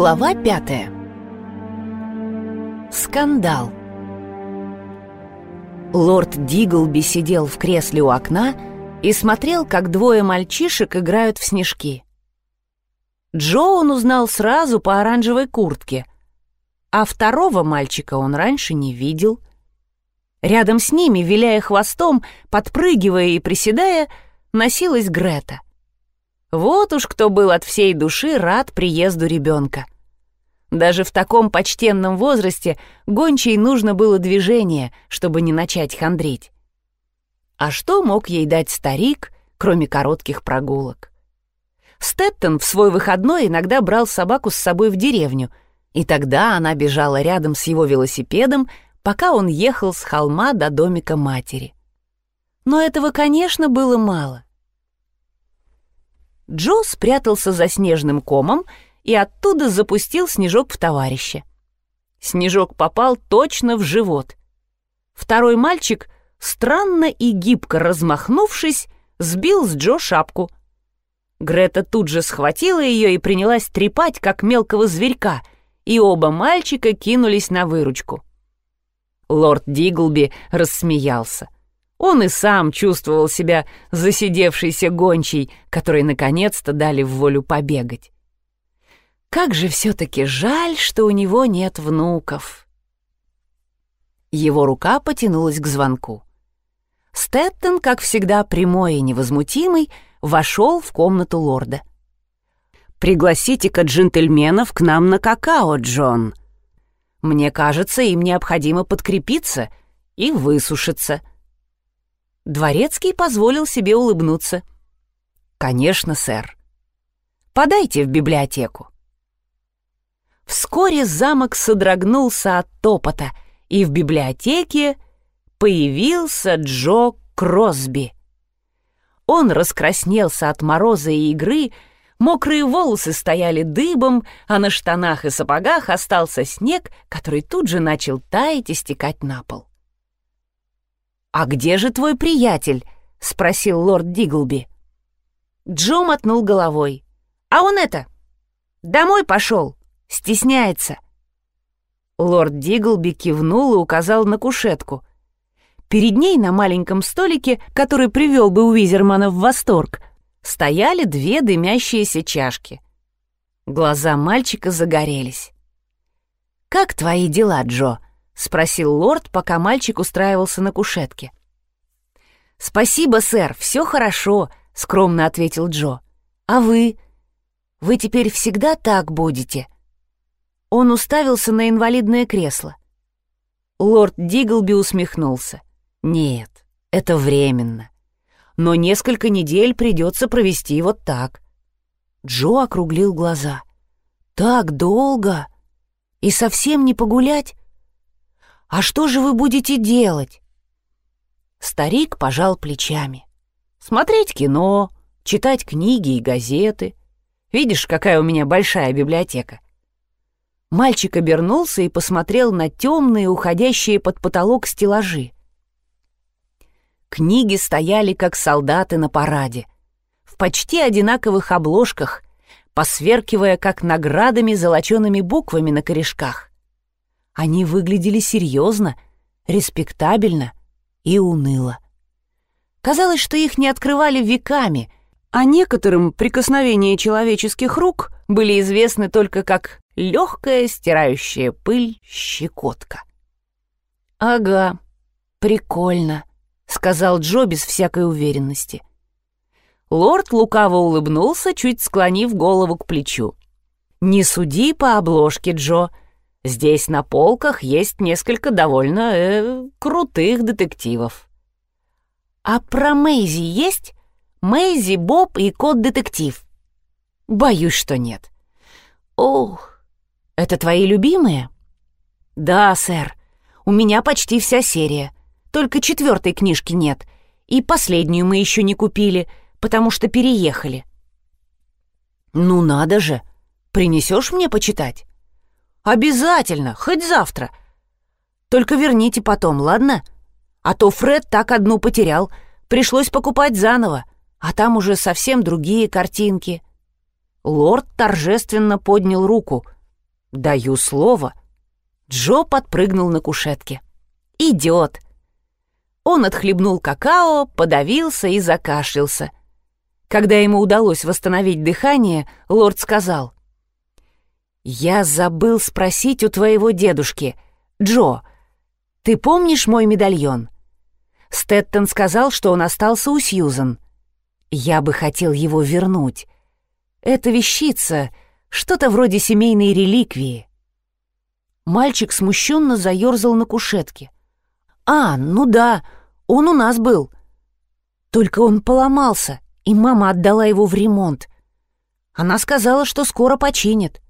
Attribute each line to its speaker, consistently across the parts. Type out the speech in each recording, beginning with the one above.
Speaker 1: Глава пятая. Скандал. Лорд Диглби сидел в кресле у окна и смотрел, как двое мальчишек играют в снежки. Джо он узнал сразу по оранжевой куртке, а второго мальчика он раньше не видел. Рядом с ними, виляя хвостом, подпрыгивая и приседая, носилась Грета — вот уж кто был от всей души рад приезду ребенка. Даже в таком почтенном возрасте гончей нужно было движение, чтобы не начать хандрить. А что мог ей дать старик, кроме коротких прогулок? Стэттон в свой выходной иногда брал собаку с собой в деревню, и тогда она бежала рядом с его велосипедом, пока он ехал с холма до домика матери. Но этого, конечно, было мало. Джо спрятался за снежным комом и оттуда запустил снежок в товарища. Снежок попал точно в живот. Второй мальчик, странно и гибко размахнувшись, сбил с Джо шапку. Грета тут же схватила ее и принялась трепать, как мелкого зверька, и оба мальчика кинулись на выручку. Лорд Диглби рассмеялся — он и сам чувствовал себя засидевшейся гончей, которой наконец-то дали в волю побегать. Как же все-таки жаль, что у него нет внуков. Его рука потянулась к звонку. Стэттон, как всегда прямой и невозмутимый, вошел в комнату лорда. «Пригласите-ка джентльменов к нам на какао, Джон. Мне кажется, им необходимо подкрепиться и высушиться». Дворецкий позволил себе улыбнуться. «Конечно, сэр. Подайте в библиотеку». Вскоре замок содрогнулся от топота, и в библиотеке появился Джо Кросби. Он раскраснелся от мороза и игры, мокрые волосы стояли дыбом, а на штанах и сапогах остался снег, который тут же начал таять и стекать на пол. «А где же твой приятель?» — спросил лорд Диглби. Джо мотнул головой. «А он это, домой пошел, стесняется». Лорд Диглби кивнул и указал на кушетку. Перед ней на маленьком столике, который привел бы Уизермана в восторг, стояли две дымящиеся чашки. Глаза мальчика загорелись. «Как твои дела, Джо?» — спросил лорд, пока мальчик устраивался на кушетке. «Спасибо, сэр, все хорошо», — скромно ответил Джо. «А вы? Вы теперь всегда так будете?» Он уставился на инвалидное кресло. Лорд Диглби усмехнулся. «Нет, это временно. Но несколько недель придется провести вот так». Джо округлил глаза. «Так долго? И совсем не погулять?» «А что же вы будете делать?» Старик пожал плечами. «Смотреть кино, читать книги и газеты. Видишь, какая у меня большая библиотека?» Мальчик обернулся и посмотрел на темные, уходящие под потолок стеллажи. Книги стояли, как солдаты на параде, в почти одинаковых обложках, посверкивая, как наградами золочеными буквами на корешках. Они выглядели серьезно, респектабельно и уныло. Казалось, что их не открывали веками, а некоторым прикосновения человеческих рук были известны только как легкая стирающая пыль щекотка. «Ага, прикольно», — сказал Джо без всякой уверенности. Лорд лукаво улыбнулся, чуть склонив голову к плечу. «Не суди по обложке, Джо. Здесь на полках есть несколько довольно э, крутых детективов. А про Мэйзи есть? Мэйзи, Боб и кот-детектив. Боюсь, что нет. Ох, это твои любимые? Да, сэр. У меня почти вся серия. Только четвертой книжки нет. И последнюю мы еще не купили, потому что переехали. Ну надо же. Принесешь мне почитать? Обязательно, хоть завтра. Только верните потом, ладно? А то Фред так одну потерял, пришлось покупать заново, а там уже совсем другие картинки. Лорд торжественно поднял руку. «Даю слово». Джо подпрыгнул на кушетке. «Идет». Он отхлебнул какао, подавился и закашлялся. Когда ему удалось восстановить дыхание, лорд сказал. «Я забыл спросить у твоего дедушки. Джо, ты помнишь мой медальон?» Стэттон сказал, что он остался у Сьюзан. Я бы хотел его вернуть. Это вещица, что-то вроде семейной реликвии. Мальчик смущенно заерзал на кушетке. «А, ну да, он у нас был. Только он поломался, и мама отдала его в ремонт. Она сказала, что скоро починит».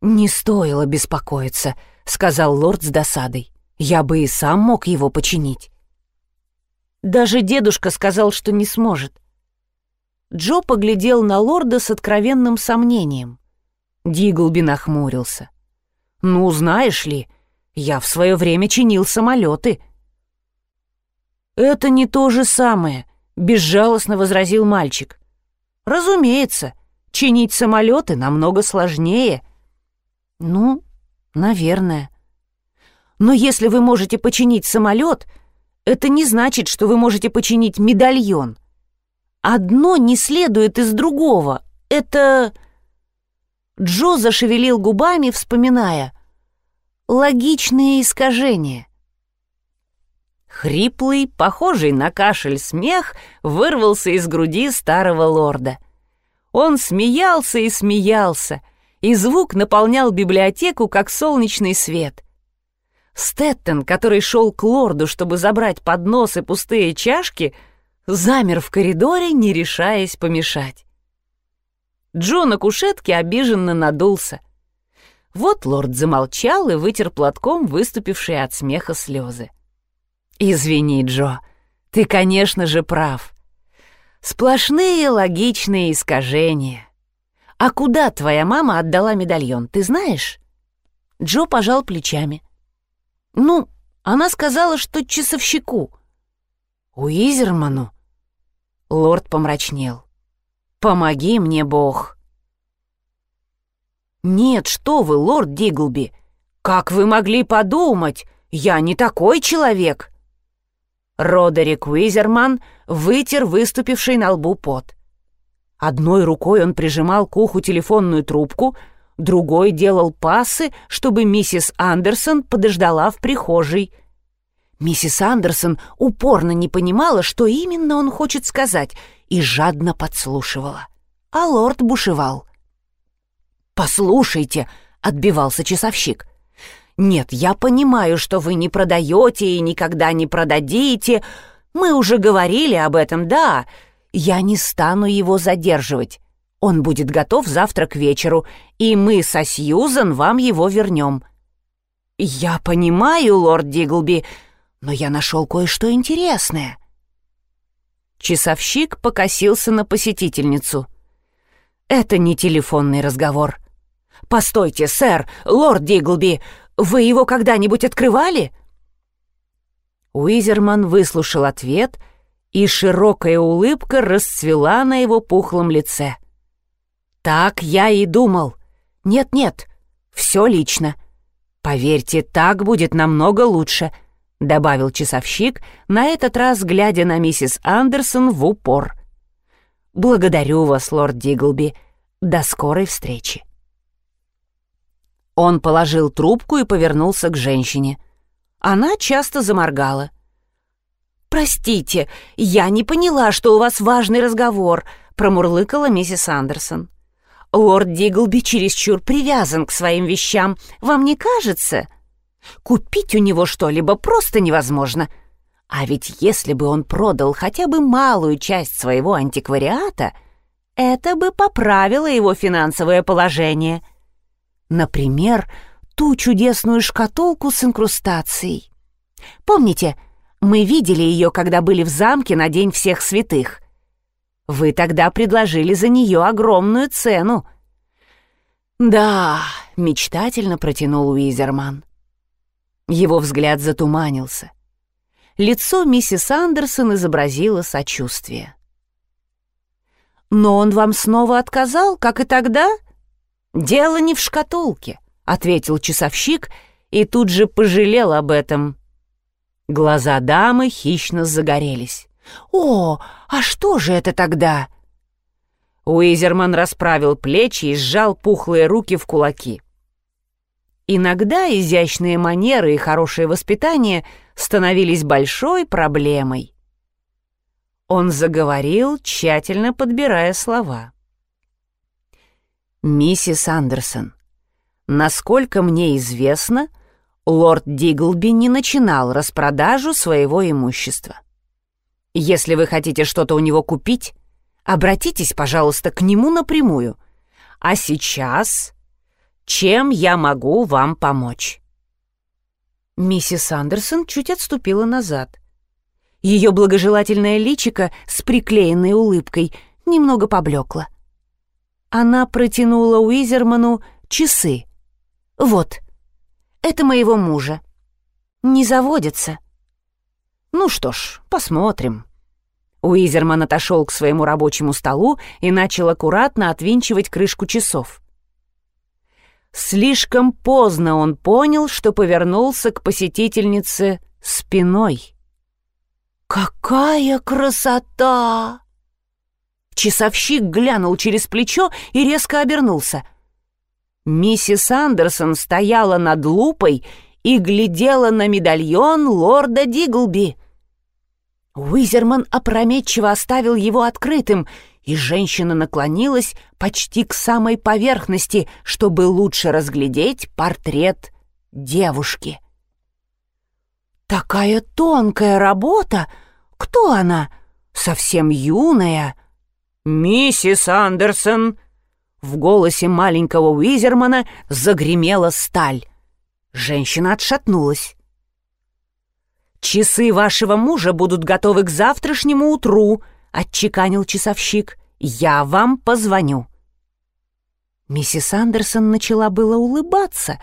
Speaker 1: «Не стоило беспокоиться», — сказал лорд с досадой. «Я бы и сам мог его починить». Даже дедушка сказал, что не сможет. Джо поглядел на лорда с откровенным сомнением. Диглби нахмурился. «Ну, знаешь ли, я в свое время чинил самолеты». «Это не то же самое», — безжалостно возразил мальчик. «Разумеется, чинить самолеты намного сложнее». «Ну, наверное». «Но если вы можете починить самолет, это не значит, что вы можете починить медальон. Одно не следует из другого. Это...» Джо зашевелил губами, вспоминая. «Логичные искажения». Хриплый, похожий на кашель смех вырвался из груди старого лорда. Он смеялся и смеялся, и звук наполнял библиотеку, как солнечный свет — Стэттон, который шел к лорду, чтобы забрать поднос и пустые чашки, замер в коридоре, не решаясь помешать. Джо на кушетке обиженно надулся. Вот лорд замолчал и вытер платком выступившие от смеха слезы. «Извини, Джо, ты, конечно же, прав. Сплошные логичные искажения. А куда твоя мама отдала медальон, ты знаешь?» Джо пожал плечами. «Ну, она сказала, что часовщику». «Уизерману?» Лорд помрачнел. «Помоги мне, Бог!» «Нет, что вы, лорд Диглби! Как вы могли подумать? Я не такой человек!» Родерик Уизерман вытер выступивший на лбу пот. Одной рукой он прижимал к уху телефонную трубку — другой делал пасы, чтобы миссис Андерсон подождала в прихожей. Миссис Андерсон упорно не понимала, что именно он хочет сказать, и жадно подслушивала. А лорд бушевал. «Послушайте», — отбивался часовщик, — «нет, я понимаю, что вы не продаете и никогда не продадите. Мы уже говорили об этом, да. Я не стану его задерживать. Он будет готов завтра к вечеру, и мы со Сьюзан вам его вернем». «Я понимаю, лорд Диглби, но я нашел кое-что интересное». Часовщик покосился на посетительницу. «Это не телефонный разговор». «Постойте, сэр, лорд Диглби, вы его когда-нибудь открывали?» Уизерман выслушал ответ, и широкая улыбка расцвела на его пухлом лице. Так я и думал. Нет-нет, все лично. Поверьте, так будет намного лучше, добавил часовщик, на этот раз глядя на миссис Андерсон в упор. Благодарю вас, лорд Диглби. До скорой встречи. Он положил трубку и повернулся к женщине. Она часто заморгала. «Простите, я не поняла, что у вас важный разговор», — промурлыкала миссис Андерсон. Лорд Диглби чересчур привязан к своим вещам, вам не кажется? Купить у него что-либо просто невозможно. А ведь если бы он продал хотя бы малую часть своего антиквариата, это бы поправило его финансовое положение. Например, ту чудесную шкатулку с инкрустацией. Помните, мы видели ее, когда были в замке на День всех святых. Вы тогда предложили за нее огромную цену». «Да», — мечтательно протянул Уизерман. Его взгляд затуманился. Лицо миссис Андерсон изобразило сочувствие. «Но он вам снова отказал, как и тогда?» «Дело не в шкатулке», — ответил часовщик и тут же пожалел об этом. Глаза дамы хищно загорелись. «О, а что же это тогда?» Уизерман расправил плечи и сжал пухлые руки в кулаки. Иногда изящные манеры и хорошее воспитание становились большой проблемой. Он заговорил, тщательно подбирая слова. «Миссис Андерсон, насколько мне известно, лорд Диглби не начинал распродажу своего имущества. Если вы хотите что-то у него купить, обратитесь, пожалуйста, к нему напрямую. А сейчас чем я могу вам помочь?» Миссис Андерсон чуть отступила назад. Ее благожелательное личико с приклеенной улыбкой немного поблекло. Она протянула Уизерману часы. «Вот, это моего мужа. Не заводится». «Ну что ж, посмотрим». Уизерман отошел к своему рабочему столу и начал аккуратно отвинчивать крышку часов. Слишком поздно он понял, что повернулся к посетительнице спиной. «Какая красота!» Часовщик глянул через плечо и резко обернулся. Миссис Андерсон стояла над лупой и глядела на медальон лорда Диглби. Уизерман опрометчиво оставил его открытым — и женщина наклонилась почти к самой поверхности, чтобы лучше разглядеть портрет девушки. «Такая тонкая работа! Кто она? Совсем юная?» «Миссис Андерсон!» В голосе маленького Уизермана загремела сталь. Женщина отшатнулась. «Часы вашего мужа будут готовы к завтрашнему утру», — отчеканил часовщик. «Я вам позвоню». Миссис Андерсон начала было улыбаться,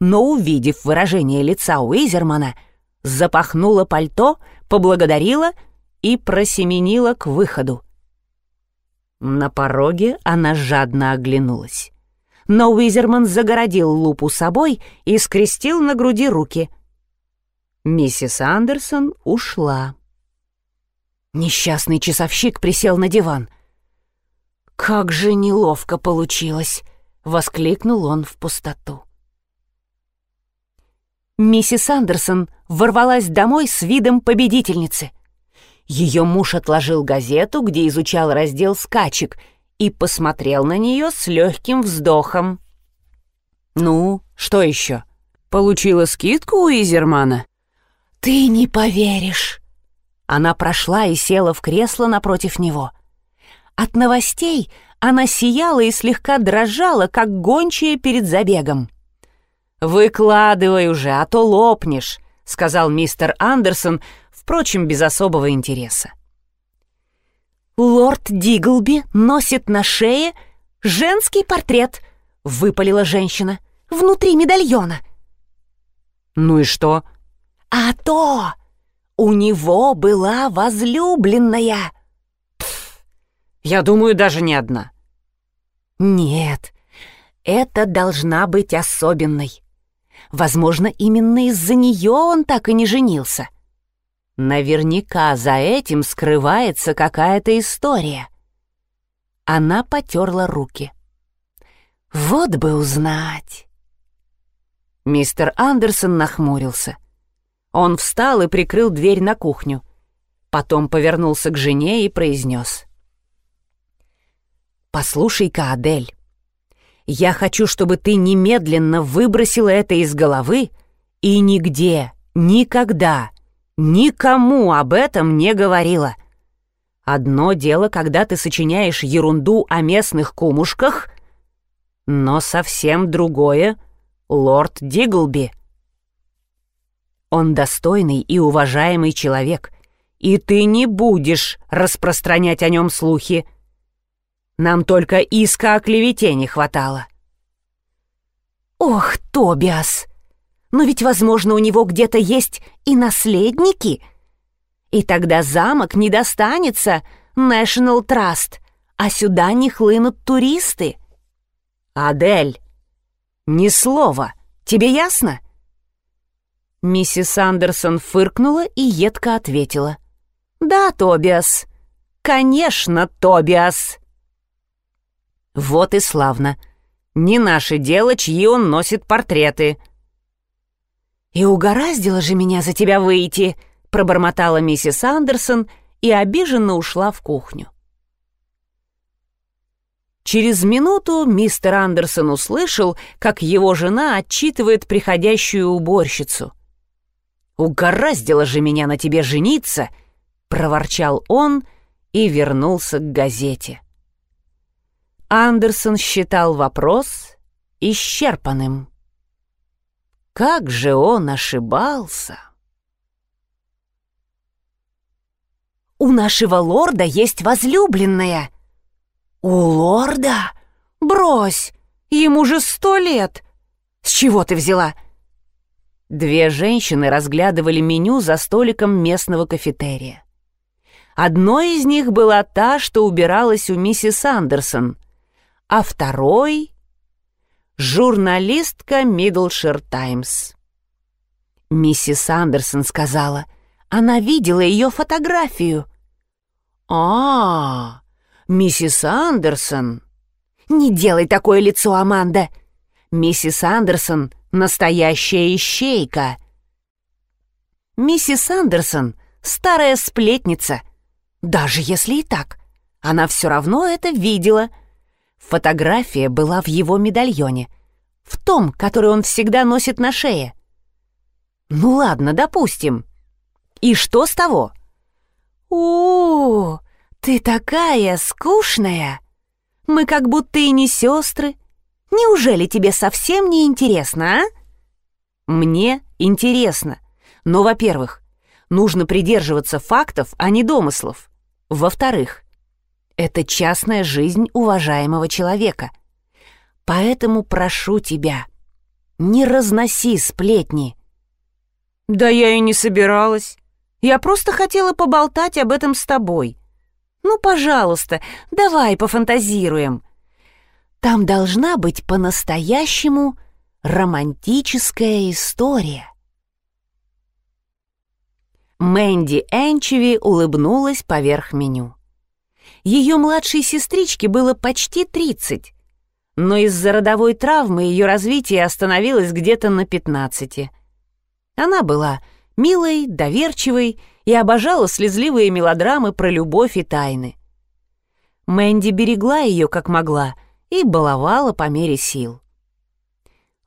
Speaker 1: но, увидев выражение лица Уизермана, запахнула пальто, поблагодарила и просеменила к выходу. На пороге она жадно оглянулась. Но Уизерман загородил лупу собой и скрестил на груди руки. Миссис Андерсон ушла. Несчастный часовщик присел на диван. «Как же неловко получилось!» — воскликнул он в пустоту. Миссис Андерсон ворвалась домой с видом победительницы. Ее муж отложил газету, где изучал раздел скачек, и посмотрел на нее с легким вздохом. «Ну, что еще? Получила скидку у Изермана?» «Ты не поверишь!» Она прошла и села в кресло напротив него. От новостей она сияла и слегка дрожала, как гончая перед забегом. «Выкладывай уже, а то лопнешь», — сказал мистер Андерсон, впрочем, без особого интереса. «Лорд Диглби носит на шее женский портрет», — выпалила женщина, — «внутри медальона». «Ну и что?» «А то! У него была возлюбленная. Пф, я думаю, даже не одна. Нет, это должна быть особенной. Возможно, именно из-за нее он так и не женился. Наверняка за этим скрывается какая-то история. Она потерла руки. Вот бы узнать. Мистер Андерсон нахмурился. Он встал и прикрыл дверь на кухню. Потом повернулся к жене и произнес. «Послушай-ка, Адель, я хочу, чтобы ты немедленно выбросила это из головы и нигде, никогда, никому об этом не говорила. Одно дело, когда ты сочиняешь ерунду о местных кумушках, но совсем другое — лорд Диглби — он достойный и уважаемый человек, и ты не будешь распространять о нем слухи. Нам только иска о клевете не хватало. Ох, Тобиас! Но ведь, возможно, у него где-то есть и наследники. И тогда замок не достанется National Trust, а сюда не хлынут туристы. Адель, ни слова, тебе ясно? Миссис Андерсон фыркнула и едко ответила. «Да, Тобиас. Конечно, Тобиас». Вот и славно. Не наше дело, чьи он носит портреты. «И угораздило же меня за тебя выйти», — пробормотала миссис Андерсон и обиженно ушла в кухню. Через минуту мистер Андерсон услышал, как его жена отчитывает приходящую уборщицу. «Угораздило же меня на тебе жениться!» — проворчал он и вернулся к газете. Андерсон считал вопрос исчерпанным. Как же он ошибался! «У нашего лорда есть возлюбленная!» «У лорда? Брось! Ему же сто лет! С чего ты взяла?» Две женщины разглядывали меню за столиком местного кафетерия. Одной из них была та, что убиралась у миссис Андерсон, а второй журналистка Мидлшир Таймс. Миссис Андерсон сказала, она видела ее фотографию. «А, миссис Андерсон!» «Не делай такое лицо, Аманда!» «Миссис Андерсон — настоящая ищейка!» «Миссис Андерсон — старая сплетница!» «Даже если и так, она все равно это видела!» Фотография была в его медальоне, в том, который он всегда носит на шее. Ну ладно, допустим. И что с того? О, ты такая скучная. Мы как будто и не сестры. Неужели тебе совсем не интересно, а? Мне интересно. Но, во-первых, нужно придерживаться фактов, а не домыслов. Во-вторых, это частная жизнь уважаемого человека. Поэтому прошу тебя, не разноси сплетни. Да я и не собиралась. Я просто хотела поболтать об этом с тобой. Ну, пожалуйста, давай пофантазируем. Там должна быть по-настоящему романтическая история. Мэнди Энчеви улыбнулась поверх меню. Ее младшей сестричке было почти 30, но из-за родовой травмы ее развитие остановилось где-то на 15. Она была милой, доверчивой и обожала слезливые мелодрамы про любовь и тайны. Мэнди берегла ее как могла и баловала по мере сил.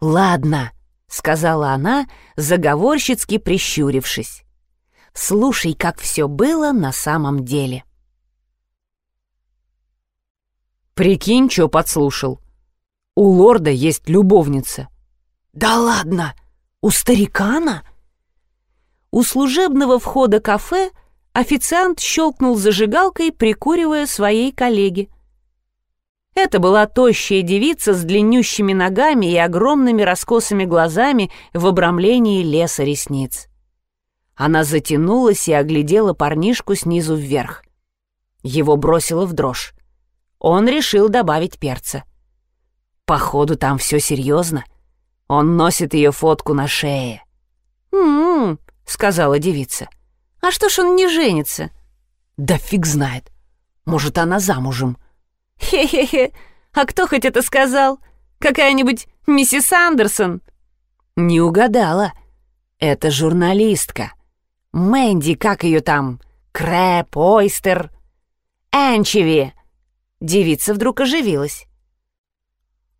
Speaker 1: «Ладно», — сказала она, заговорщицки прищурившись. «Слушай, как все было на самом деле». Прикинь, что подслушал. У лорда есть любовница. Да ладно, у старикана? У служебного входа кафе официант щелкнул зажигалкой, прикуривая своей коллеге. Это была тощая девица с длиннющими ногами и огромными раскосыми глазами в обрамлении леса ресниц. Она затянулась и оглядела парнишку снизу вверх. Его бросило в дрожь он решил добавить перца. Походу, там все серьезно. Он носит ее фотку на шее. «М-м-м», сказала девица. «А что ж он не женится?» «Да фиг знает. Может, она замужем». «Хе-хе-хе, а кто хоть это сказал? Какая-нибудь миссис Андерсон?» «Не угадала. Это журналистка. Мэнди, как ее там? Крэп, Ойстер?» «Энчеви», Девица вдруг оживилась.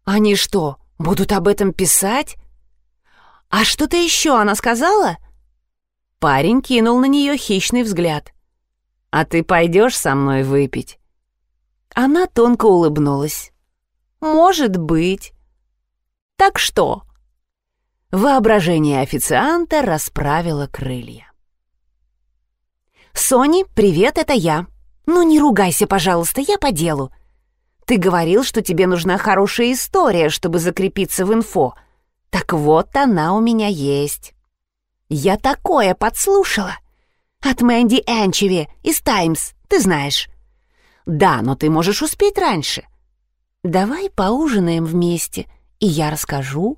Speaker 1: «Они что, будут об этом писать? А что-то еще она сказала?» Парень кинул на нее хищный взгляд. «А ты пойдешь со мной выпить?» Она тонко улыбнулась. «Может быть. Так что?» Воображение официанта расправило крылья. «Сони, привет, это я. «Ну не ругайся, пожалуйста, я по делу. Ты говорил, что тебе нужна хорошая история, чтобы закрепиться в инфо. Так вот она у меня есть. Я такое подслушала. От Мэнди Энчеви из «Таймс», ты знаешь. Да, но ты можешь успеть раньше. Давай поужинаем вместе, и я расскажу.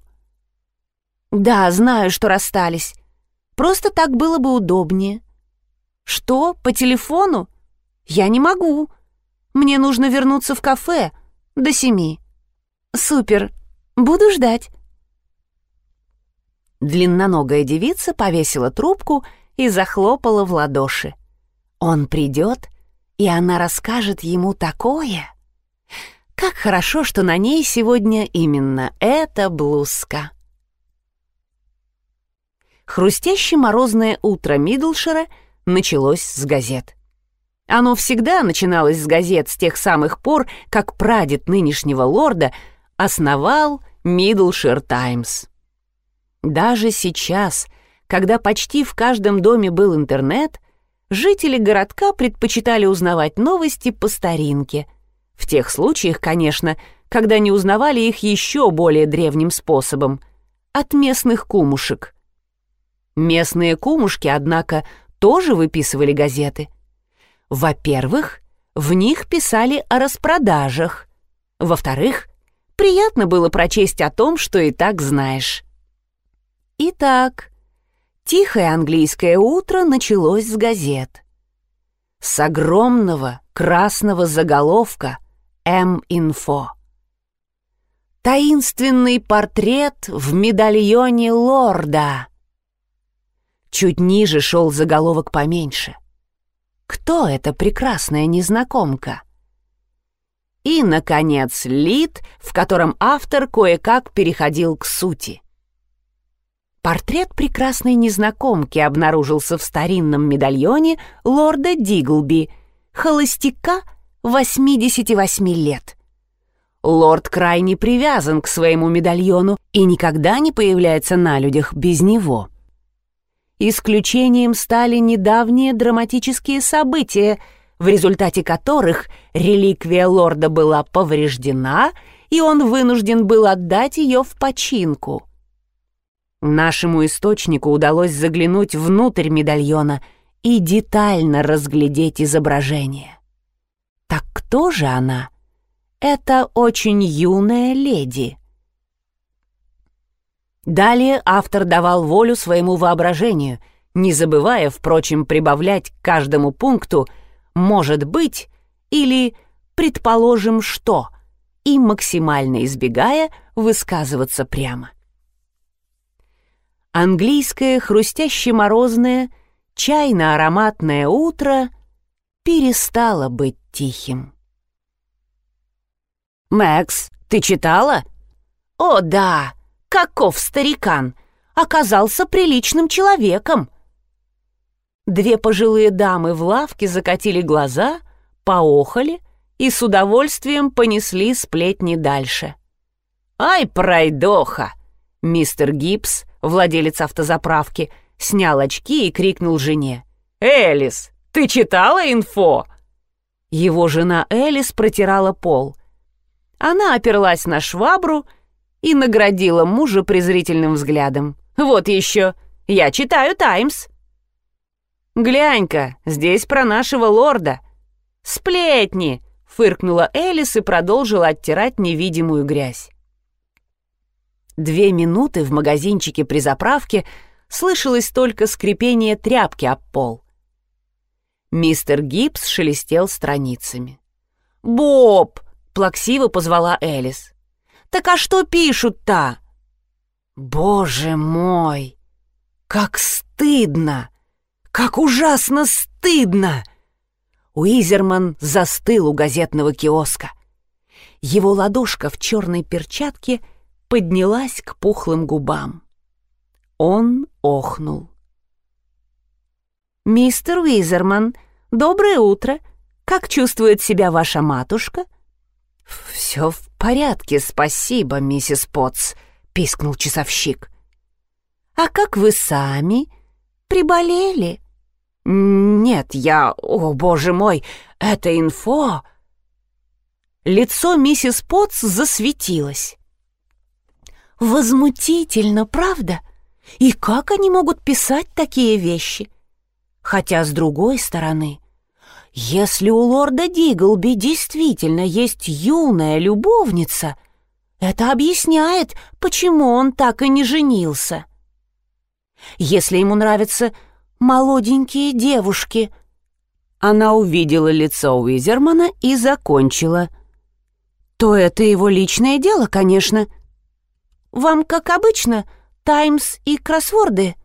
Speaker 1: Да, знаю, что расстались. Просто так было бы удобнее. Что, по телефону? Я не могу. Мне нужно вернуться в кафе до семи. Супер, буду ждать. Длинноногая девица повесила трубку и захлопала в ладоши. Он придет, и она расскажет ему такое. Как хорошо, что на ней сегодня именно эта блузка. Хрустящее морозное утро Мидлшера началось с газет. Оно всегда начиналось с газет с тех самых пор, как прадед нынешнего лорда основал Мидлшир Таймс. Даже сейчас, когда почти в каждом доме был интернет, жители городка предпочитали узнавать новости по старинке. В тех случаях, конечно, когда не узнавали их еще более древним способом — от местных кумушек. Местные кумушки, однако, тоже выписывали газеты. Во-первых, в них писали о распродажах. Во-вторых, приятно было прочесть о том, что и так знаешь. Итак, тихое английское утро началось с газет. С огромного красного заголовка «М-инфо». Таинственный портрет в медальоне лорда. Чуть ниже шел заголовок поменьше. Кто эта прекрасная незнакомка? И, наконец, лид, в котором автор кое-как переходил к сути. Портрет прекрасной незнакомки обнаружился в старинном медальоне лорда Диглби, холостяка 88 лет. Лорд крайне привязан к своему медальону и никогда не появляется на людях без него. Исключением стали недавние драматические события, в результате которых реликвия лорда была повреждена, и он вынужден был отдать ее в починку — Нашему источнику удалось заглянуть внутрь медальона и детально разглядеть изображение. Так кто же она? Это очень юная леди. Далее автор давал волю своему воображению, не забывая, впрочем, прибавлять к каждому пункту «может быть» или «предположим, что» и максимально избегая высказываться прямо. Английское хрустяще-морозное, чайно-ароматное утро перестало быть тихим. «Мэкс, ты читала?» «О, да! Каков старикан! Оказался приличным человеком!» Две пожилые дамы в лавке закатили глаза, поохали и с удовольствием понесли сплетни дальше. «Ай, пройдоха!» Мистер Гибс владелец автозаправки, снял очки и крикнул жене. «Элис, ты читала инфо?» Его жена Элис протирала пол. Она оперлась на швабру и наградила мужа презрительным взглядом. «Вот еще, я читаю «Таймс». «Глянь-ка, здесь про нашего лорда». «Сплетни!» — фыркнула Элис и продолжила оттирать невидимую грязь. Две минуты в магазинчике при заправке слышалось только скрипение тряпки об пол. Мистер Гибс шелестел страницами. «Боб!» — плаксиво позвала Элис. «Так а что пишут-то?» «Боже мой! Как стыдно! Как ужасно стыдно!» Уизерман застыл у газетного киоска. Его ладошка в черной перчатке — поднялась к пухлым губам. Он охнул. «Мистер Уизерман, доброе утро. Как чувствует себя ваша матушка?» «Все в порядке, спасибо, миссис Потс», — пискнул часовщик. «А как вы сами? Приболели?» «Нет, я... О, боже мой, это инфо...» Лицо миссис Потс засветилось. Возмутительно, правда? И как они могут писать такие вещи? Хотя, с другой стороны, Если у лорда Диглби действительно есть юная любовница, это объясняет, почему он так и не женился. Если ему нравятся молоденькие девушки. Она увидела лицо Уизермана и закончила. То это его личное дело, конечно. Вам, как обычно, «Таймс» и кроссворды?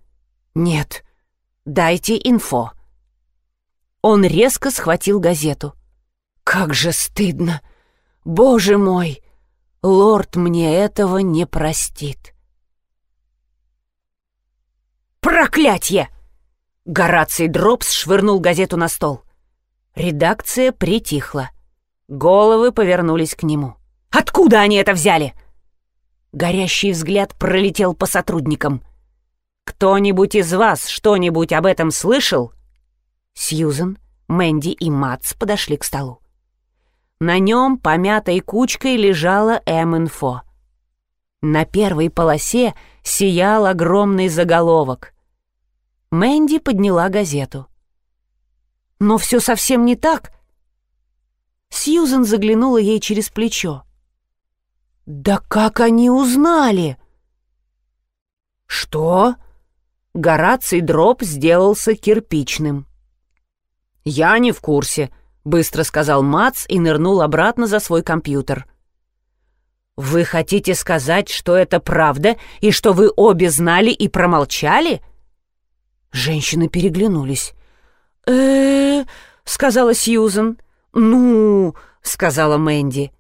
Speaker 1: Нет. Дайте инфо. Он резко схватил газету. «Как же стыдно! Боже мой! Лорд мне этого не простит!» «Проклятье!» Гораций Дропс швырнул газету на стол. Редакция притихла. Головы повернулись к нему. «Откуда они это взяли?» Горящий взгляд пролетел по сотрудникам. «Кто-нибудь из вас что-нибудь об этом слышал?» Сьюзен, Мэнди и Матс подошли к столу. На нем помятой кучкой лежала М-инфо. На первой полосе сиял огромный заголовок. Мэнди подняла газету. «Но все совсем не так». Сьюзен заглянула ей через плечо. «Да как они узнали?» «Что?» Гораций дроп сделался кирпичным. «Я не в курсе», — быстро сказал Мац и нырнул обратно за свой компьютер. «Вы хотите сказать, что это правда и что вы обе знали и промолчали?» Женщины переглянулись. э сказала Сьюзен. «Ну...» — сказала Мэнди.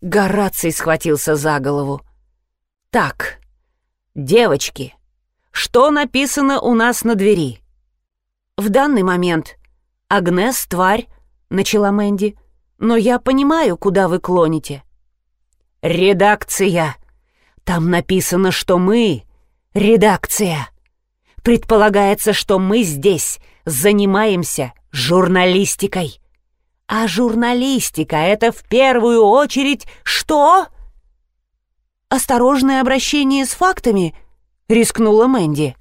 Speaker 1: Гораций схватился за голову. «Так, девочки, что написано у нас на двери?» «В данный момент «Агнес — тварь», — начала Мэнди. «Но я понимаю, куда вы клоните». «Редакция! Там написано, что мы — редакция. Предполагается, что мы здесь занимаемся журналистикой. А журналистика — это в первую очередь что?» «Осторожное обращение с фактами», — рискнула Мэнди.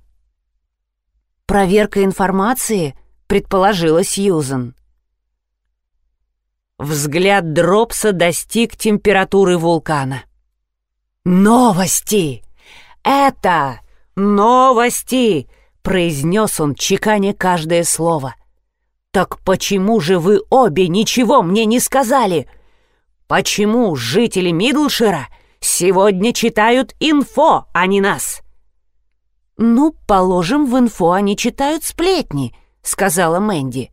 Speaker 1: «Проверка информации», предположила Сьюзен. Взгляд Дропса достиг температуры вулкана. «Новости! Это новости!» — произнес он, чеканя каждое слово. «Так почему же вы обе ничего мне не сказали? Почему жители Мидлшира сегодня читают инфо, а не нас?» «Ну, положим, в инфо они читают сплетни», — сказала Мэнди.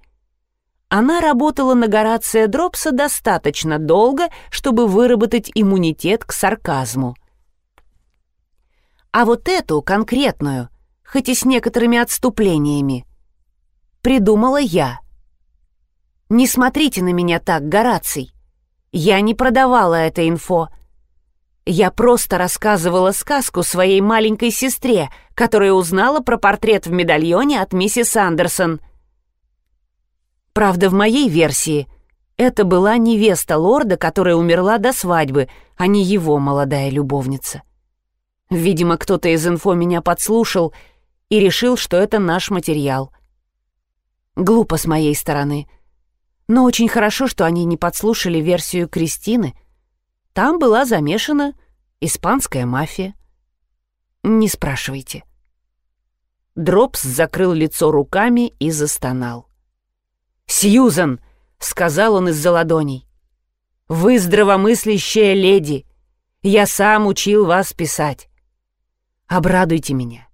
Speaker 1: Она работала на Горация Дропса достаточно долго, чтобы выработать иммунитет к сарказму. А вот эту конкретную, хоть и с некоторыми отступлениями, придумала я. Не смотрите на меня так, Гораций. Я не продавала это инфо. Я просто рассказывала сказку своей маленькой сестре, которая узнала про портрет в медальоне от миссис Андерсон. Правда, в моей версии это была невеста лорда, которая умерла до свадьбы, а не его молодая любовница. Видимо, кто-то из инфо меня подслушал и решил, что это наш материал. Глупо с моей стороны. Но очень хорошо, что они не подслушали версию Кристины — там была замешана испанская мафия. Не спрашивайте. Дропс закрыл лицо руками и застонал. «Сьюзан!» — сказал он из-за ладоней. «Вы здравомыслящая леди. Я сам учил вас писать. Обрадуйте меня.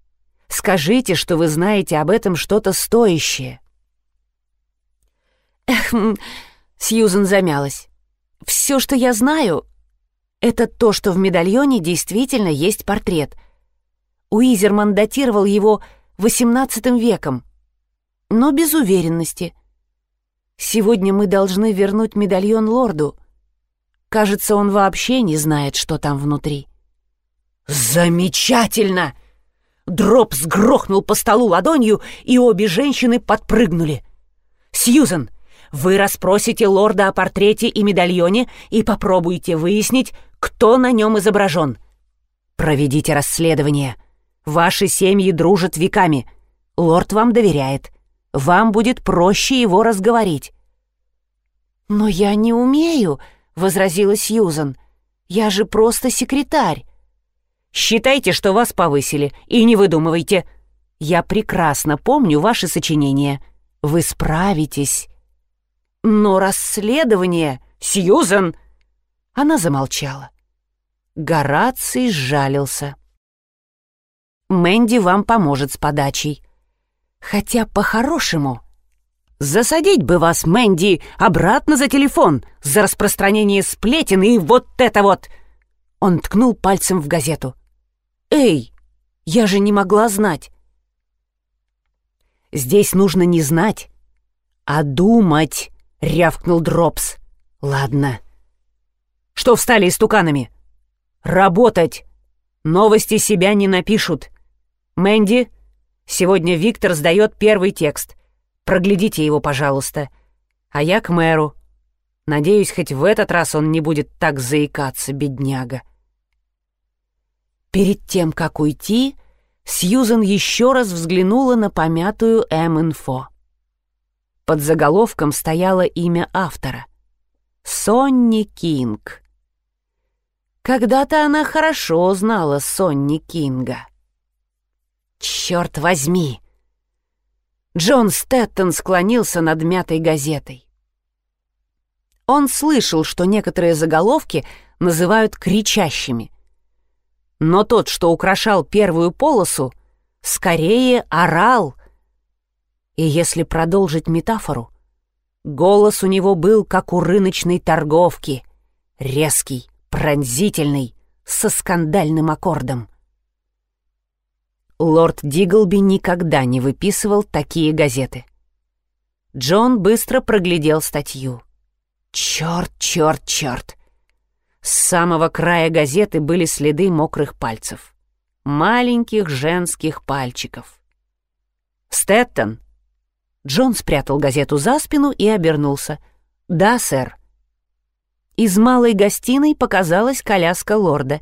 Speaker 1: Скажите, что вы знаете об этом что-то стоящее». «Эх, Сьюзан замялась. Все, что я знаю, это то, что в медальоне действительно есть портрет. Уизерман датировал его XVIII веком, но без уверенности. Сегодня мы должны вернуть медальон лорду. Кажется, он вообще не знает, что там внутри. «Замечательно!» Дроп сгрохнул по столу ладонью, и обе женщины подпрыгнули. «Сьюзен, вы расспросите лорда о портрете и медальоне и попробуйте выяснить, кто на нем изображен. Проведите расследование. Ваши семьи дружат веками. Лорд вам доверяет. Вам будет проще его разговорить. «Но я не умею», — возразила Сьюзан. «Я же просто секретарь». «Считайте, что вас повысили, и не выдумывайте. Я прекрасно помню ваши сочинения. Вы справитесь». «Но расследование...» «Сьюзан!» Она замолчала. Гораций сжалился. «Мэнди вам поможет с подачей. Хотя по-хорошему...» «Засадить бы вас, Мэнди, обратно за телефон, за распространение сплетен и вот это вот!» Он ткнул пальцем в газету. «Эй, я же не могла знать!» «Здесь нужно не знать, а думать!» — рявкнул Дропс. «Ладно. Что встали истуканами? Работать! Новости себя не напишут. Мэнди, сегодня Виктор сдает первый текст. Проглядите его, пожалуйста. А я к мэру. Надеюсь, хоть в этот раз он не будет так заикаться, бедняга». Перед тем, как уйти, Сьюзен еще раз взглянула на помятую М-инфо. Под заголовком стояло имя автора. Сонни Кинг. Когда-то она хорошо знала Сонни Кинга. Черт возьми! Джон Стэттон склонился над мятой газетой. Он слышал, что некоторые заголовки называют кричащими. Но тот, что украшал первую полосу, скорее орал. И если продолжить метафору, Голос у него был, как у рыночной торговки. Резкий, пронзительный, со скандальным аккордом. Лорд Диглби никогда не выписывал такие газеты. Джон быстро проглядел статью. Черт, черт, черт! С самого края газеты были следы мокрых пальцев. Маленьких женских пальчиков. «Стэттон!» Джон спрятал газету за спину и обернулся. «Да, сэр». Из малой гостиной показалась коляска лорда.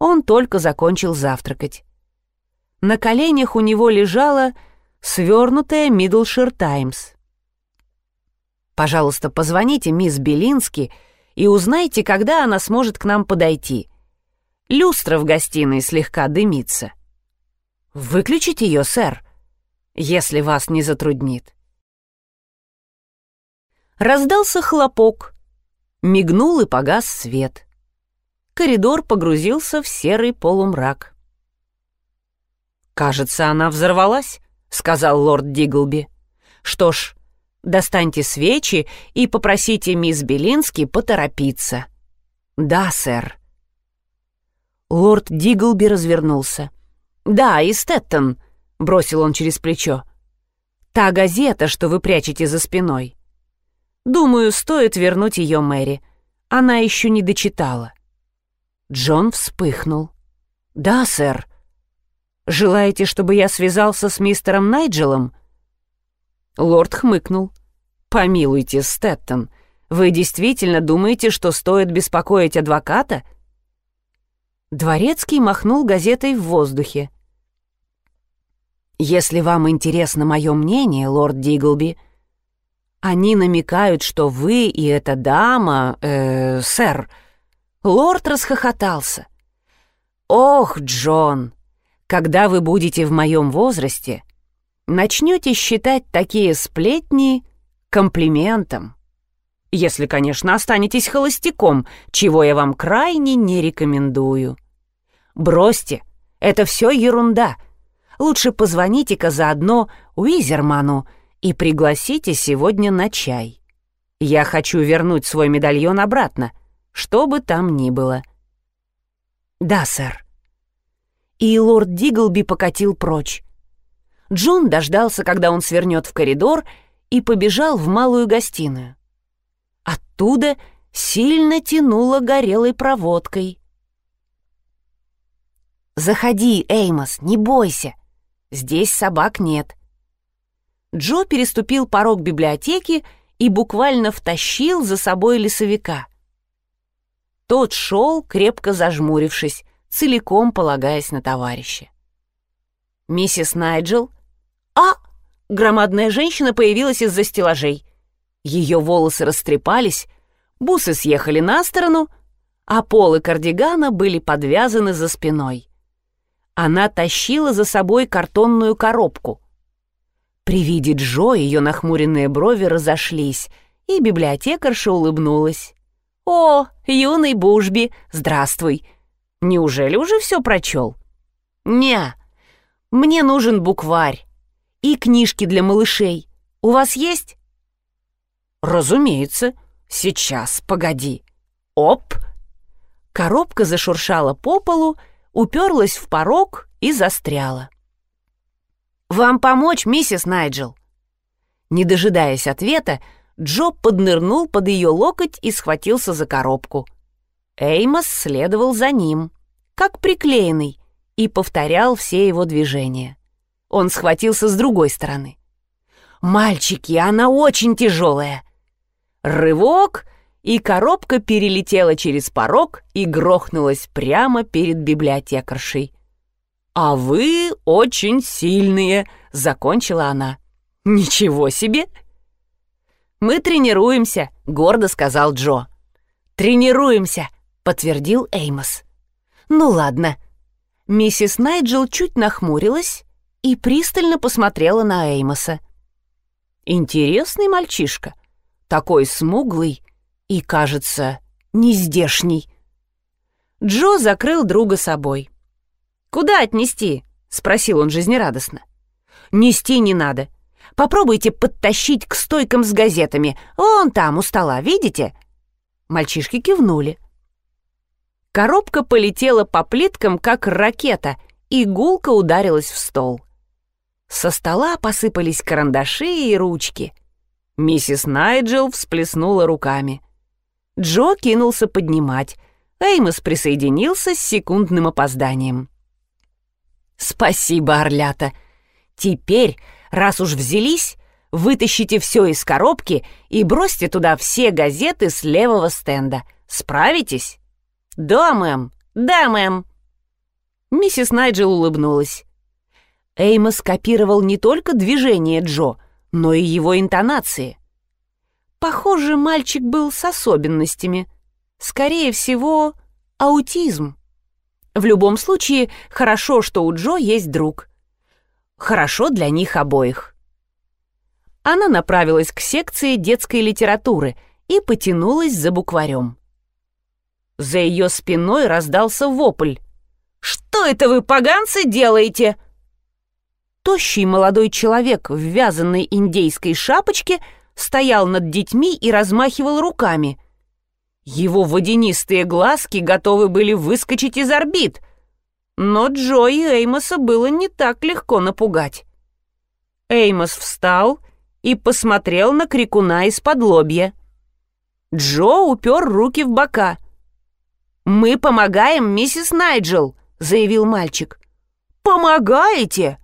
Speaker 1: Он только закончил завтракать. На коленях у него лежала свернутая «Мидлшир Таймс». «Пожалуйста, позвоните мисс Белински и узнайте, когда она сможет к нам подойти. Люстра в гостиной слегка дымится». «Выключить ее, сэр», если вас не затруднит. Раздался хлопок. Мигнул и погас свет. Коридор погрузился в серый полумрак. «Кажется, она взорвалась», — сказал лорд Диглби. «Что ж, достаньте свечи и попросите мисс Белински поторопиться». «Да, сэр». Лорд Диглби развернулся. «Да, и Стэттон», — бросил он через плечо. «Та газета, что вы прячете за спиной. Думаю, стоит вернуть ее Мэри. Она еще не дочитала». Джон вспыхнул. «Да, сэр. Желаете, чтобы я связался с мистером Найджелом?» Лорд хмыкнул. «Помилуйте, Стэттон, вы действительно думаете, что стоит беспокоить адвоката?» Дворецкий махнул газетой в воздухе. Если вам интересно мое мнение, лорд Диглби, они намекают, что вы и эта дама, э, сэр. Лорд расхохотался. Ох, Джон, когда вы будете в моем возрасте, начнете считать такие сплетни комплиментом. Если, конечно, останетесь холостяком, чего я вам крайне не рекомендую. Бросьте, это все ерунда — Лучше позвоните-ка заодно Уизерману и пригласите сегодня на чай. Я хочу вернуть свой медальон обратно, что бы там ни было». «Да, сэр». И лорд Диглби покатил прочь. Джон дождался, когда он свернет в коридор, и побежал в малую гостиную. Оттуда сильно тянуло горелой проводкой. «Заходи, Эймос, не бойся!» Здесь собак нет. Джо переступил порог библиотеки и буквально втащил за собой лесовика. Тот шел, крепко зажмурившись, целиком полагаясь на товарища. Миссис Найджел... А! Громадная женщина появилась из-за стеллажей. Ее волосы растрепались, бусы съехали на сторону, а полы кардигана были подвязаны за спиной. Она тащила за собой картонную коробку. При виде Джо ее нахмуренные брови разошлись, и библиотекарша улыбнулась. «О, юный Бужби, здравствуй! Неужели уже все прочел?» «Не, мне нужен букварь и книжки для малышей. У вас есть?» «Разумеется. Сейчас, погоди. Оп!» Коробка зашуршала по полу, уперлась в порог и застряла. «Вам помочь, миссис Найджел?» Не дожидаясь ответа, Джо поднырнул под ее локоть и схватился за коробку. Эймос следовал за ним, как приклеенный, и повторял все его движения. Он схватился с другой стороны. «Мальчики, она очень тяжелая!» Рывок, и коробка перелетела через порог и грохнулась прямо перед библиотекаршей. «А вы очень сильные», — закончила она. «Ничего себе!» «Мы тренируемся», — гордо сказал Джо. «Тренируемся», — подтвердил Эймос. «Ну ладно». Миссис Найджел чуть нахмурилась и пристально посмотрела на Эймоса. «Интересный мальчишка, такой смуглый и, кажется, нездешний». Джо закрыл друга собой. «Куда отнести?» — спросил он жизнерадостно. «Нести не надо. Попробуйте подтащить к стойкам с газетами. Вон там, у стола, видите?» Мальчишки кивнули. Коробка полетела по плиткам, как ракета, и гулко ударилась в стол. Со стола посыпались карандаши и ручки. Миссис Найджел всплеснула руками. Джо кинулся поднимать. Эймос присоединился с секундным опозданием. «Спасибо, Орлята. Теперь Раз уж взялись, вытащите все из коробки и бросьте туда все газеты с левого стенда. Справитесь? Да, мэм. Да, мэм. Миссис Найджел улыбнулась. Эймос копировал не только движение Джо, но и его интонации. Похоже, мальчик был с особенностями. Скорее всего, аутизм. В любом случае, хорошо, что у Джо есть друг — Хорошо для них обоих. Она направилась к секции детской литературы и потянулась за букварем. За ее спиной раздался вопль. «Что это вы, поганцы, делаете?» Тощий молодой человек в вязаной индейской шапочке стоял над детьми и размахивал руками. Его водянистые глазки готовы были выскочить из орбит — но Джо и Эймоса было не так легко напугать. Эймос встал и посмотрел на крикуна из-под лобья. Джо упер руки в бока. «Мы помогаем, миссис Найджел», — заявил мальчик. «Помогаете?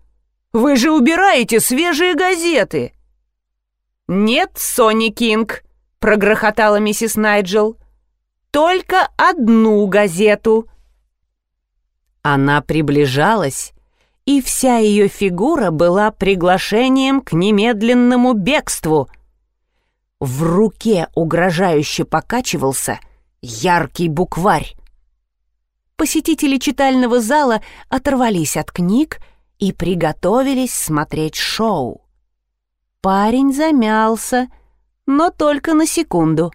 Speaker 1: Вы же убираете свежие газеты!» «Нет, Сони Кинг», — прогрохотала миссис Найджел. «Только одну газету», она приближалась, и вся ее фигура была приглашением к немедленному бегству. В руке угрожающе покачивался яркий букварь. Посетители читального зала оторвались от книг и приготовились смотреть шоу. Парень замялся, но только на секунду.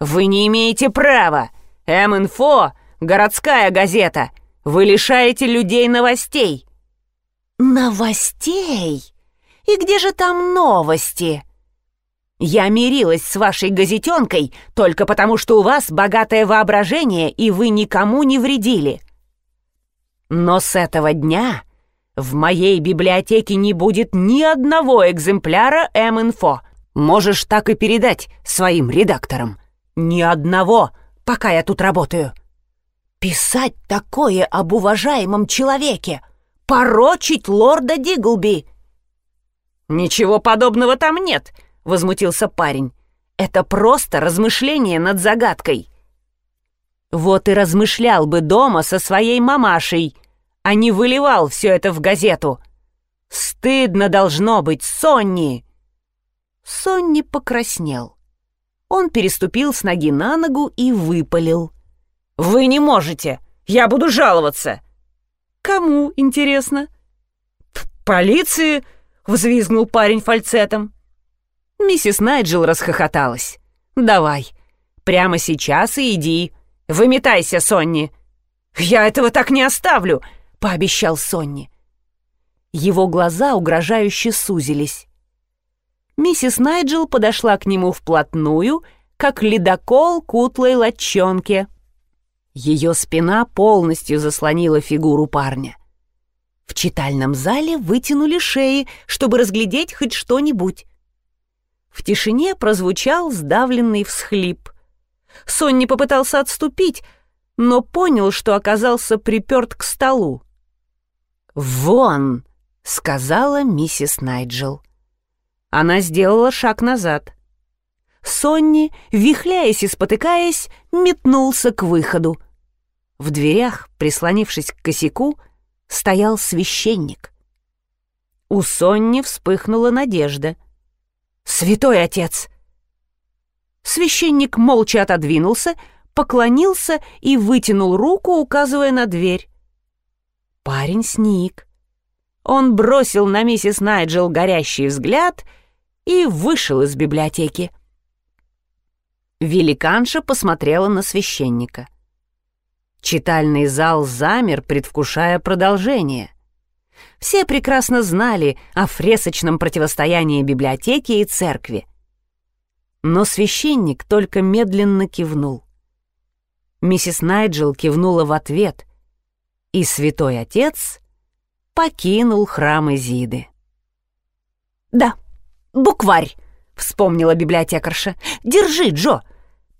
Speaker 1: «Вы не имеете права! М-инфо — городская газета!» Вы лишаете людей новостей!» «Новостей? И где же там новости?» «Я мирилась с вашей газетенкой только потому, что у вас богатое воображение, и вы никому не вредили. Но с этого дня в моей библиотеке не будет ни одного экземпляра М-инфо. Можешь так и передать своим редакторам. Ни одного, пока я тут работаю». Писать такое об уважаемом человеке! Порочить лорда Диглби!» «Ничего подобного там нет», — возмутился парень. «Это просто размышление над загадкой». «Вот и размышлял бы дома со своей мамашей, а не выливал все это в газету. Стыдно должно быть, Сонни!» Сонни покраснел. Он переступил с ноги на ногу и выпалил. «Вы не можете! Я буду жаловаться!» «Кому, интересно?» «Полиции!» — взвизгнул парень фальцетом. Миссис Найджел расхохоталась. «Давай, прямо сейчас и иди. Выметайся, Сонни!» «Я этого так не оставлю!» — пообещал Сонни. Его глаза угрожающе сузились. Миссис Найджел подошла к нему вплотную, как ледокол к утлой лодчонке. Ее спина полностью заслонила фигуру парня. В читальном зале вытянули шеи, чтобы разглядеть хоть что-нибудь. В тишине прозвучал сдавленный всхлип. Сонни попытался отступить, но понял, что оказался приперт к столу. «Вон!» — сказала миссис Найджел. Она сделала шаг назад. Сонни, вихляясь и спотыкаясь, метнулся к выходу. В дверях, прислонившись к косяку, стоял священник. У Сонни вспыхнула надежда. «Святой отец!» Священник молча отодвинулся, поклонился и вытянул руку, указывая на дверь. Парень сник. Он бросил на миссис Найджел горящий взгляд и вышел из библиотеки. Великанша посмотрела на священника. Читальный зал замер, предвкушая продолжение. Все прекрасно знали о фресочном противостоянии библиотеки и церкви. Но священник только медленно кивнул. Миссис Найджел кивнула в ответ, и святой отец покинул храм Изиды. «Да, букварь», — вспомнила библиотекарша. «Держи, Джо.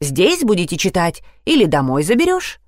Speaker 1: Здесь будете читать или домой заберешь?»